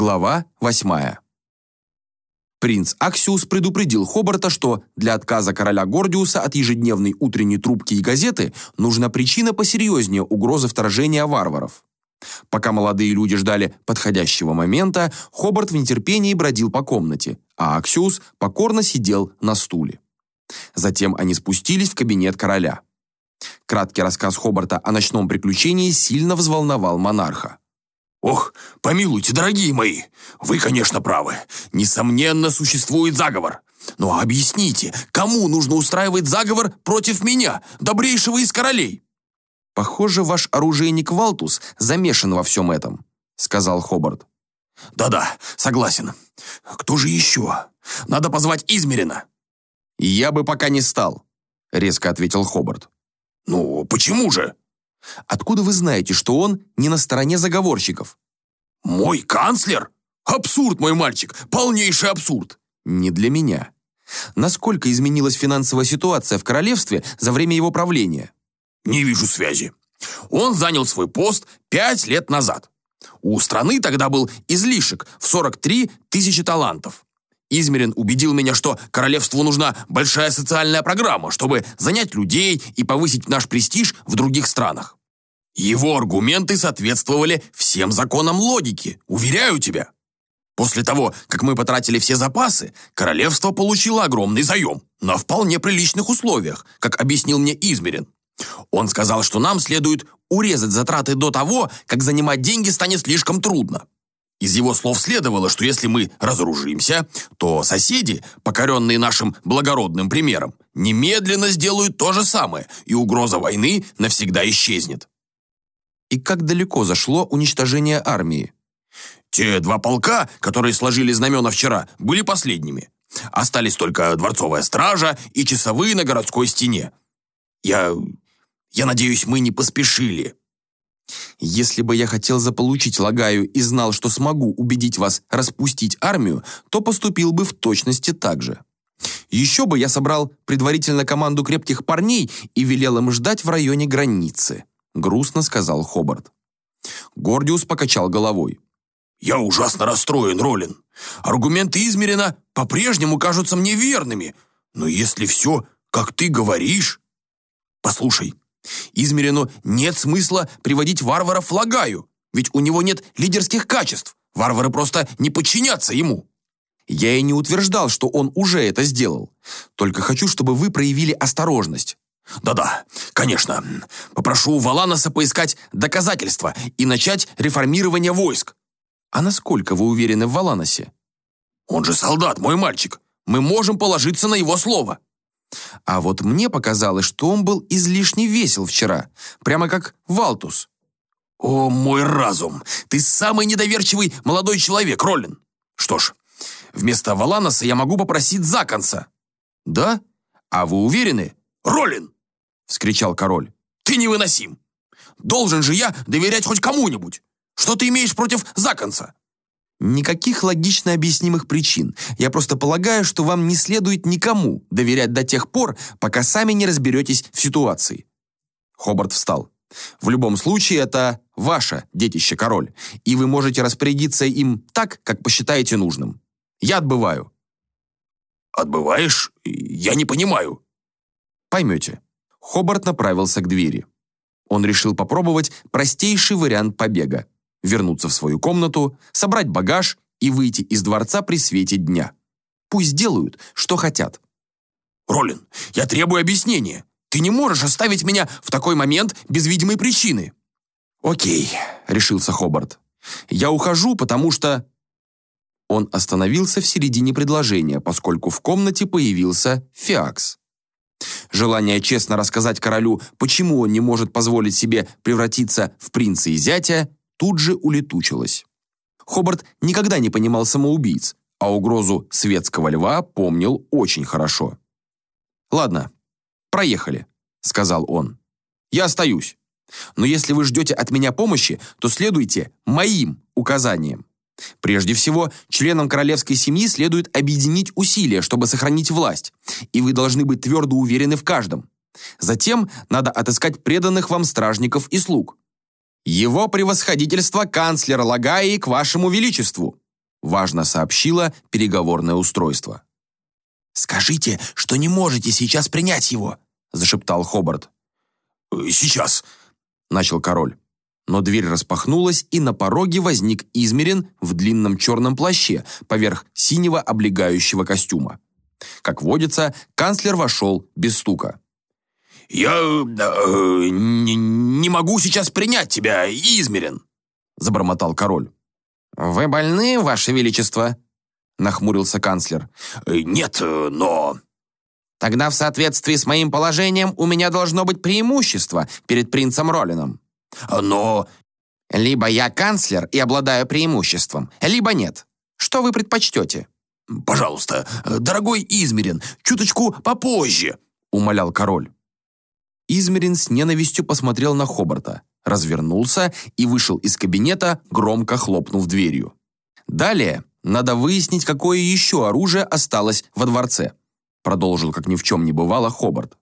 Глава 8. Принц Аксиус предупредил Хобарта, что для отказа короля Гордиуса от ежедневной утренней трубки и газеты нужна причина посерьезнее угрозы вторжения варваров. Пока молодые люди ждали подходящего момента, Хобарт в нетерпении бродил по комнате, а Аксиус покорно сидел на стуле. Затем они спустились в кабинет короля. Краткий рассказ Хобарта о ночном приключении сильно взволновал монарха. «Ох, помилуйте, дорогие мои, вы, конечно, правы. Несомненно, существует заговор. Но объясните, кому нужно устраивать заговор против меня, добрейшего из королей?» «Похоже, ваш оружейник Валтус замешан во всем этом», — сказал Хобарт. «Да-да, согласен. Кто же еще? Надо позвать Измерина». «Я бы пока не стал», — резко ответил Хобарт. «Ну, почему же?» Откуда вы знаете, что он не на стороне заговорщиков? Мой канцлер? Абсурд, мой мальчик, полнейший абсурд. Не для меня. Насколько изменилась финансовая ситуация в королевстве за время его правления? Не вижу связи. Он занял свой пост пять лет назад. У страны тогда был излишек в 43 тысячи талантов. Измерин убедил меня, что королевству нужна большая социальная программа, чтобы занять людей и повысить наш престиж в других странах. Его аргументы соответствовали всем законам логики, уверяю тебя. После того, как мы потратили все запасы, королевство получило огромный заем на вполне приличных условиях, как объяснил мне Измерин. Он сказал, что нам следует урезать затраты до того, как занимать деньги станет слишком трудно. Из его слов следовало, что если мы разоружимся, то соседи, покоренные нашим благородным примером, немедленно сделают то же самое, и угроза войны навсегда исчезнет. И как далеко зашло уничтожение армии? Те два полка, которые сложили знамена вчера, были последними. Остались только дворцовая стража и часовые на городской стене. Я... я надеюсь, мы не поспешили. Если бы я хотел заполучить Лагаю и знал, что смогу убедить вас распустить армию, то поступил бы в точности так же. Еще бы я собрал предварительно команду крепких парней и велел им ждать в районе границы», — грустно сказал Хобарт. Гордиус покачал головой. «Я ужасно расстроен, Ролин. Аргументы Измерина по-прежнему кажутся мне верными. Но если все, как ты говоришь... Послушай, Измерину нет смысла приводить варвара в Лагаю, ведь у него нет лидерских качеств. Варвары просто не подчинятся ему. Я и не утверждал, что он уже это сделал. Только хочу, чтобы вы проявили осторожность. Да-да, конечно. Попрошу Валаноса поискать доказательства и начать реформирование войск. А насколько вы уверены в Валаносе? Он же солдат, мой мальчик. Мы можем положиться на его слово. А вот мне показалось, что он был излишне весел вчера, прямо как Валтус. «О, мой разум! Ты самый недоверчивый молодой человек, Роллин! Что ж, вместо Валаноса я могу попросить Законца». «Да? А вы уверены?» «Роллин!» — вскричал король. «Ты невыносим! Должен же я доверять хоть кому-нибудь! Что ты имеешь против Законца?» Никаких логично объяснимых причин. Я просто полагаю, что вам не следует никому доверять до тех пор, пока сами не разберетесь в ситуации. Хобарт встал. В любом случае, это ваше детище, король, и вы можете распорядиться им так, как посчитаете нужным. Я отбываю. Отбываешь? Я не понимаю. Поймете. Хобарт направился к двери. Он решил попробовать простейший вариант побега вернуться в свою комнату, собрать багаж и выйти из дворца при свете дня. Пусть делают, что хотят. «Ролин, я требую объяснения. Ты не можешь оставить меня в такой момент без видимой причины». «Окей», — решился Хобарт. «Я ухожу, потому что...» Он остановился в середине предложения, поскольку в комнате появился Фиакс. Желание честно рассказать королю, почему он не может позволить себе превратиться в принца и зятя, тут же улетучилась. Хобарт никогда не понимал самоубийц, а угрозу светского льва помнил очень хорошо. «Ладно, проехали», — сказал он. «Я остаюсь. Но если вы ждете от меня помощи, то следуйте моим указаниям. Прежде всего, членам королевской семьи следует объединить усилия, чтобы сохранить власть, и вы должны быть твердо уверены в каждом. Затем надо отыскать преданных вам стражников и слуг. Его превосходительство канцлер Лагаи к вашему величеству. важно сообщило переговорное устройство. «Скажите, что не можете сейчас принять его», зашептал Хобарт. «Э, «Сейчас», — начал король. Но дверь распахнулась, и на пороге возник Измерин в длинном черном плаще поверх синего облегающего костюма. Как водится, канцлер вошел без стука. «Я э, не, не могу сейчас принять тебя, Измерин», — забормотал король. «Вы больны, ваше величество?» — нахмурился канцлер. «Э, «Нет, но...» «Тогда в соответствии с моим положением у меня должно быть преимущество перед принцем Ролином». «Но...» «Либо я канцлер и обладаю преимуществом, либо нет. Что вы предпочтете?» «Пожалуйста, дорогой Измерин, чуточку попозже», — умолял король. Измерин с ненавистью посмотрел на Хобарта, развернулся и вышел из кабинета, громко хлопнув дверью. Далее надо выяснить, какое еще оружие осталось во дворце, продолжил, как ни в чем не бывало, Хобарт.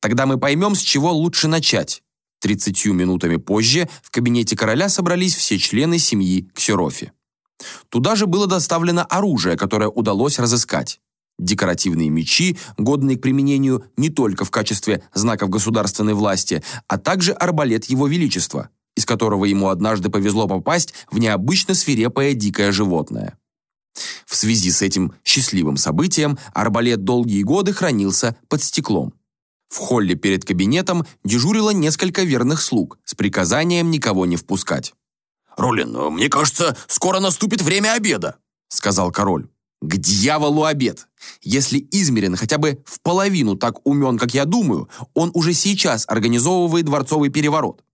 Тогда мы поймем, с чего лучше начать. Тридцатью минутами позже в кабинете короля собрались все члены семьи Ксерофи. Туда же было доставлено оружие, которое удалось разыскать. Декоративные мечи, годные к применению не только в качестве знаков государственной власти, а также арбалет Его Величества, из которого ему однажды повезло попасть в необычно свирепое дикое животное. В связи с этим счастливым событием арбалет долгие годы хранился под стеклом. В холле перед кабинетом дежурило несколько верных слуг с приказанием никого не впускать. «Ролин, мне кажется, скоро наступит время обеда», — сказал король. «К дьяволу обед! Если Измерин хотя бы в половину так умен, как я думаю, он уже сейчас организовывает дворцовый переворот.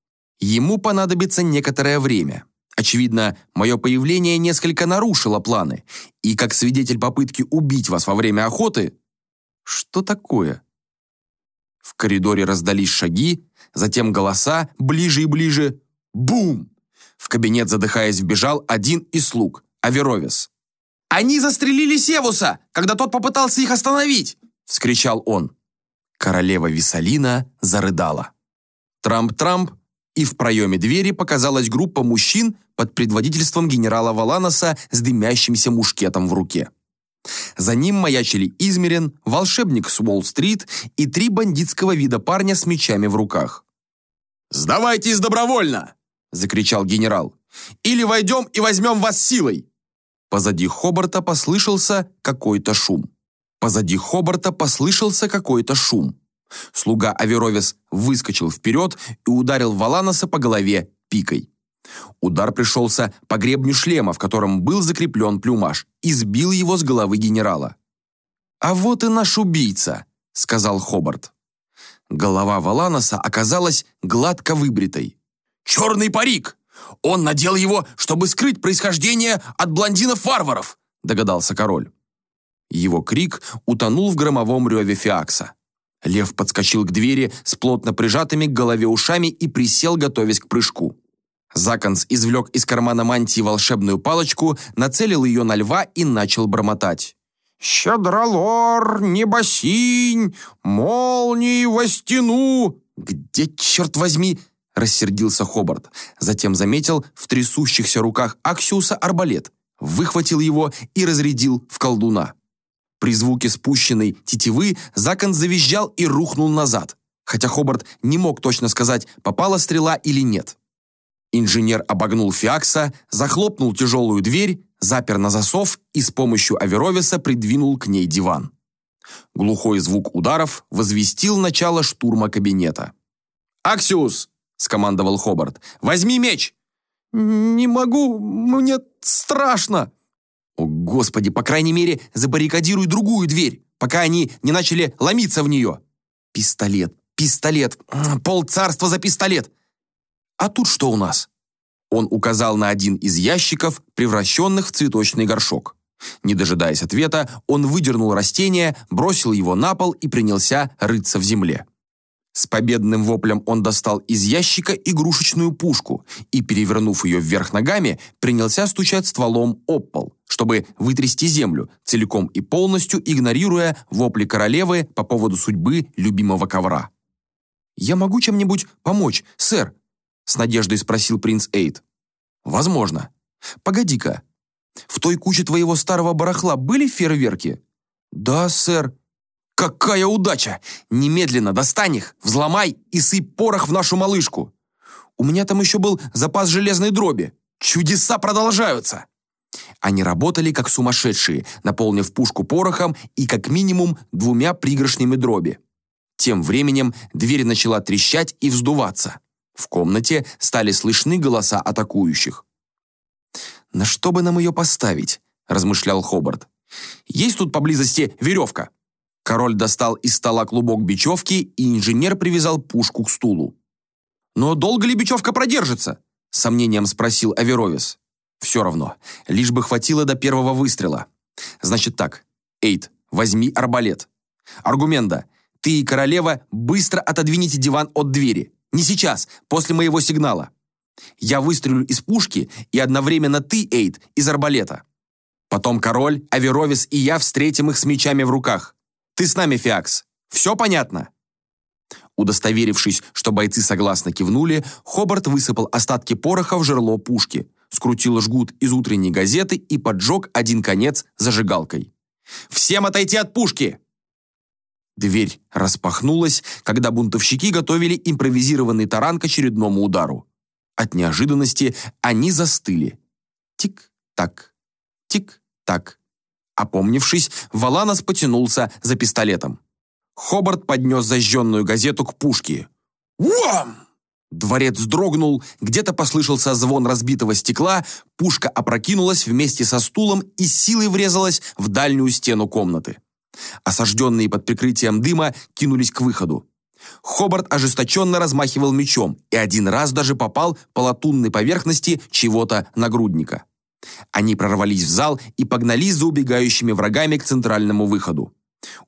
Ему понадобится некоторое время. Очевидно, мое появление несколько нарушило планы, и как свидетель попытки убить вас во время охоты... Что такое?» В коридоре раздались шаги, затем голоса, ближе и ближе. Бум! В кабинет, задыхаясь, вбежал один из слуг, Аверовис. «Они застрелили Севуса, когда тот попытался их остановить!» — вскричал он. Королева Висалина зарыдала. Трамп-трамп, и в проеме двери показалась группа мужчин под предводительством генерала Валаноса с дымящимся мушкетом в руке. За ним маячили Измерен, волшебник с Уолл-стрит и три бандитского вида парня с мечами в руках. «Сдавайтесь добровольно!» — закричал генерал. «Или войдем и возьмем вас силой!» Позади Хобарта послышался какой-то шум. Позади Хобарта послышался какой-то шум. Слуга Аверовис выскочил вперед и ударил Валаноса по голове пикой. Удар пришелся по гребню шлема, в котором был закреплен плюмаж, и сбил его с головы генерала. «А вот и наш убийца», — сказал Хобарт. Голова Валаноса оказалась гладко выбритой. «Черный парик! Он надел его, чтобы скрыть происхождение от блондинов-варваров!» догадался король. Его крик утонул в громовом реве Фиакса. Лев подскочил к двери с плотно прижатыми к голове ушами и присел, готовясь к прыжку. Законс извлек из кармана мантии волшебную палочку, нацелил ее на льва и начал бормотать. «Щедролор, небосинь, молнии во стену!» «Где, черт возьми?» – рассердился Хобарт. Затем заметил в трясущихся руках Аксиуса арбалет, выхватил его и разрядил в колдуна. При звуке спущенной тетивы Закон завизжал и рухнул назад, хотя Хобарт не мог точно сказать, попала стрела или нет. Инженер обогнул Фиакса, захлопнул тяжелую дверь, запер на засов и с помощью Аверовиса придвинул к ней диван. Глухой звук ударов возвестил начало штурма кабинета. «Аксиус!» — скомандовал Хобарт. «Возьми меч!» «Не могу, мне страшно!» «О, Господи, по крайней мере, забаррикадируй другую дверь, пока они не начали ломиться в нее!» «Пистолет, пистолет, пол царства за пистолет!» «А тут что у нас?» Он указал на один из ящиков, превращенных в цветочный горшок. Не дожидаясь ответа, он выдернул растение, бросил его на пол и принялся рыться в земле. С победным воплем он достал из ящика игрушечную пушку и, перевернув ее вверх ногами, принялся стучать стволом об пол, чтобы вытрясти землю, целиком и полностью игнорируя вопли королевы по поводу судьбы любимого ковра. «Я могу чем-нибудь помочь, сэр?» с надеждой спросил принц Эйд. «Возможно. Погоди-ка. В той куче твоего старого барахла были фейерверки?» «Да, сэр». «Какая удача! Немедленно достань их, взломай и сыпь порох в нашу малышку. У меня там еще был запас железной дроби. Чудеса продолжаются!» Они работали как сумасшедшие, наполнив пушку порохом и как минимум двумя пригоршнями дроби. Тем временем дверь начала трещать и вздуваться. В комнате стали слышны голоса атакующих. «На что бы нам ее поставить?» – размышлял Хобарт. «Есть тут поблизости веревка?» Король достал из стола клубок бечевки, и инженер привязал пушку к стулу. «Но долго ли бечевка продержится?» – сомнением спросил Аверовис. «Все равно, лишь бы хватило до первого выстрела. Значит так, Эйд, возьми арбалет. Аргумента, ты и королева быстро отодвините диван от двери. Не сейчас, после моего сигнала. Я выстрелю из пушки, и одновременно ты, Эйд, из арбалета. Потом король, Аверовис и я встретим их с мечами в руках. Ты с нами, Фиакс. Все понятно?» Удостоверившись, что бойцы согласно кивнули, Хобарт высыпал остатки пороха в жерло пушки, скрутил жгут из утренней газеты и поджег один конец зажигалкой. «Всем отойти от пушки!» Дверь распахнулась, когда бунтовщики готовили импровизированный таран к очередному удару. От неожиданности они застыли. Тик-так, тик-так. Опомнившись, Валанос потянулся за пистолетом. Хобарт поднес зажженную газету к пушке. «Уам!» Дворец дрогнул, где-то послышался звон разбитого стекла, пушка опрокинулась вместе со стулом и силой врезалась в дальнюю стену комнаты. Осажденные под прикрытием дыма кинулись к выходу. Хобарт ожесточенно размахивал мечом и один раз даже попал по латунной поверхности чего-то нагрудника. Они прорвались в зал и погнались за убегающими врагами к центральному выходу.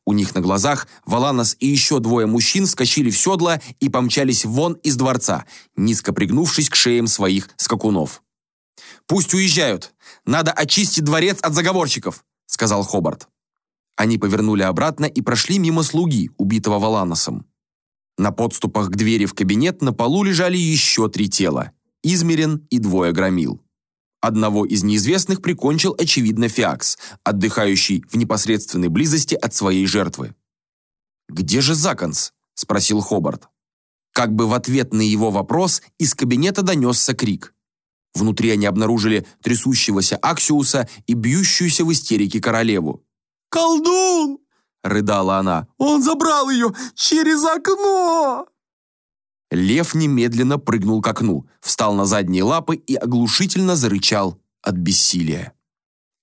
У них на глазах Валанос и еще двое мужчин скочили в седла и помчались вон из дворца, низко пригнувшись к шеям своих скакунов. «Пусть уезжают! Надо очистить дворец от заговорщиков!» — сказал Хобарт. Они повернули обратно и прошли мимо слуги, убитого Валаносом. На подступах к двери в кабинет на полу лежали еще три тела – Измерен и двое громил. Одного из неизвестных прикончил, очевидно, Фиакс, отдыхающий в непосредственной близости от своей жертвы. «Где же Законс?» – спросил Хобарт. Как бы в ответ на его вопрос из кабинета донесся крик. Внутри они обнаружили трясущегося Аксиуса и бьющуюся в истерике королеву. «Колдун!» рыдала она. «Он забрал ее через окно!» Лев немедленно прыгнул к окну, встал на задние лапы и оглушительно зарычал от бессилия.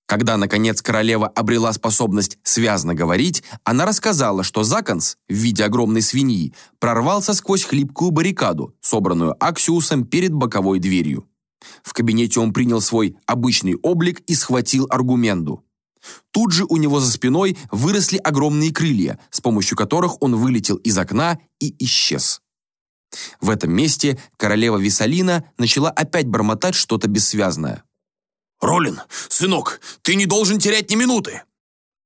Когда, наконец, королева обрела способность связно говорить, она рассказала, что Законс, в виде огромной свиньи, прорвался сквозь хлипкую баррикаду, собранную Аксиусом перед боковой дверью. В кабинете он принял свой обычный облик и схватил аргументу. Тут же у него за спиной выросли огромные крылья, с помощью которых он вылетел из окна и исчез. В этом месте королева Висалина начала опять бормотать что-то бессвязное. «Ролин, сынок, ты не должен терять ни минуты!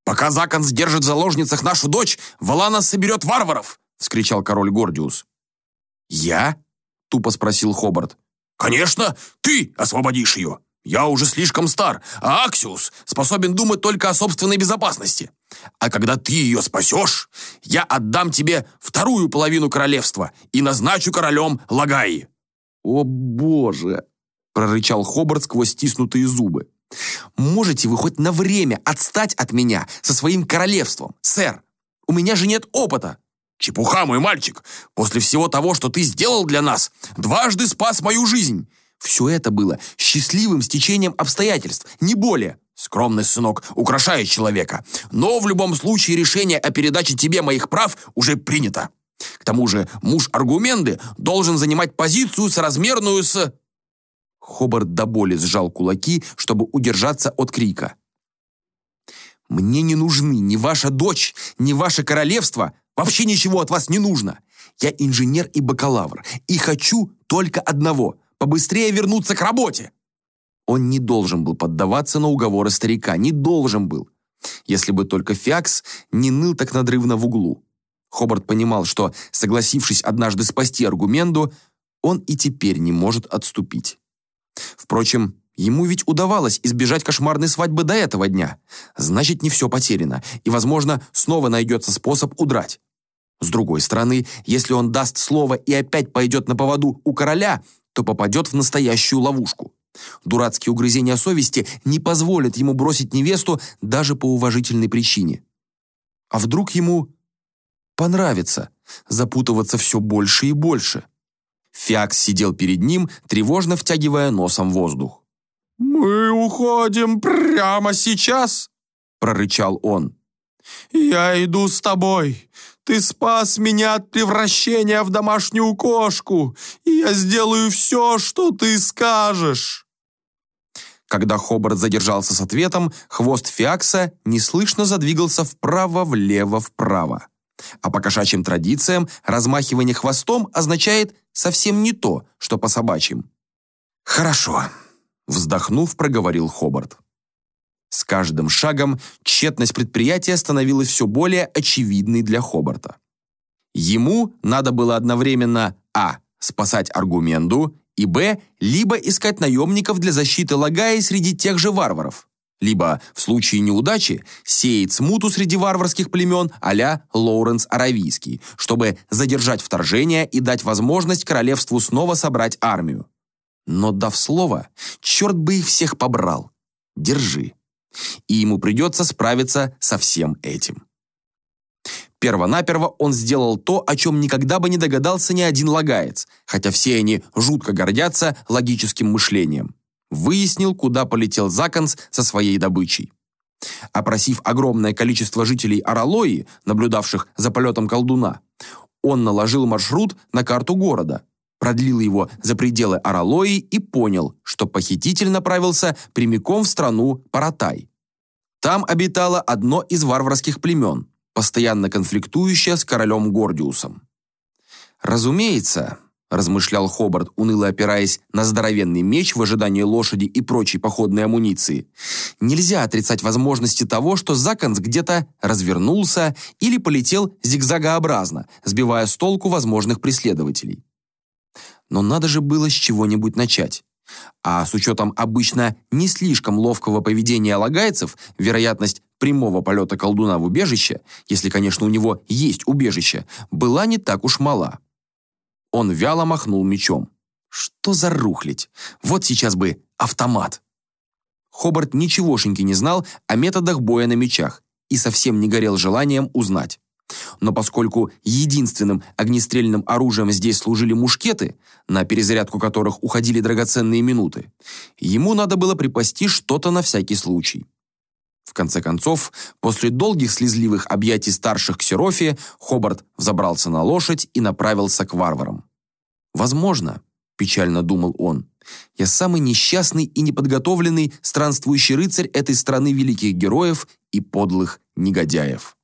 Пока Закон сдержит в заложницах нашу дочь, Валана соберет варваров!» — вскричал король Гордиус. «Я?» — тупо спросил Хобарт. «Конечно, ты освободишь ее!» Я уже слишком стар, а Аксиус способен думать только о собственной безопасности. А когда ты ее спасешь, я отдам тебе вторую половину королевства и назначу королем Лагаи». «О боже!» – прорычал Хобарт сквозь стиснутые зубы. «Можете вы хоть на время отстать от меня со своим королевством, сэр? У меня же нет опыта». «Чепуха, мой мальчик! После всего того, что ты сделал для нас, дважды спас мою жизнь. Все это было счастливым стечением обстоятельств, не более. Скромность, сынок, украшает человека. Но в любом случае решение о передаче тебе моих прав уже принято. К тому же муж аргументы должен занимать позицию соразмерную с... Хобарт до боли сжал кулаки, чтобы удержаться от крика. «Мне не нужны ни ваша дочь, ни ваше королевство. Вообще ничего от вас не нужно. Я инженер и бакалавр, и хочу только одного — побыстрее вернуться к работе. Он не должен был поддаваться на уговоры старика, не должен был. Если бы только Фиакс не ныл так надрывно в углу. Хобарт понимал, что, согласившись однажды спасти аргументу, он и теперь не может отступить. Впрочем, Ему ведь удавалось избежать кошмарной свадьбы до этого дня. Значит, не все потеряно, и, возможно, снова найдется способ удрать. С другой стороны, если он даст слово и опять пойдет на поводу у короля, то попадет в настоящую ловушку. Дурацкие угрызения совести не позволят ему бросить невесту даже по уважительной причине. А вдруг ему понравится запутываться все больше и больше? Фиакс сидел перед ним, тревожно втягивая носом воздух. «Мы уходим прямо сейчас!» — прорычал он. «Я иду с тобой. Ты спас меня от превращения в домашнюю кошку, и я сделаю все, что ты скажешь». Когда Хобарт задержался с ответом, хвост Фиакса неслышно задвигался вправо-влево-вправо. А по кошачьим традициям размахивание хвостом означает совсем не то, что по собачьим. «Хорошо», — вздохнув, проговорил Хобарт. С каждым шагом тщетность предприятия становилась все более очевидной для Хобарта. Ему надо было одновременно а. спасать аргуменду и б. либо искать наемников для защиты Лагаи среди тех же варваров, либо, в случае неудачи, сеять смуту среди варварских племен а-ля Лоуренс Аравийский, чтобы задержать вторжение и дать возможность королевству снова собрать армию. Но дав слово, черт бы их всех побрал. Держи и ему придется справиться со всем этим. Первонаперво он сделал то, о чем никогда бы не догадался ни один лагаец, хотя все они жутко гордятся логическим мышлением. Выяснил, куда полетел Заканс со своей добычей. Опросив огромное количество жителей Аралои, наблюдавших за полетом колдуна, он наложил маршрут на карту города, продлил его за пределы Аралои и понял, что похититель направился прямиком в страну Паратай. Там обитало одно из варварских племен, постоянно конфликтующее с королем Гордиусом. «Разумеется», – размышлял Хобарт, уныло опираясь на здоровенный меч в ожидании лошади и прочей походной амуниции, «нельзя отрицать возможности того, что Заканс где-то развернулся или полетел зигзагообразно, сбивая с толку возможных преследователей. Но надо же было с чего-нибудь начать. А с учетом обычно не слишком ловкого поведения лагайцев, вероятность прямого полета колдуна в убежище, если, конечно, у него есть убежище, была не так уж мала. Он вяло махнул мечом. Что за рухлить? Вот сейчас бы автомат. Хобарт ничегошеньки не знал о методах боя на мечах и совсем не горел желанием узнать. Но поскольку единственным огнестрельным оружием здесь служили мушкеты, на перезарядку которых уходили драгоценные минуты, ему надо было припасти что-то на всякий случай. В конце концов, после долгих слезливых объятий старших к Серофе, Хобарт взобрался на лошадь и направился к варварам. «Возможно», — печально думал он, — «я самый несчастный и неподготовленный странствующий рыцарь этой страны великих героев и подлых негодяев».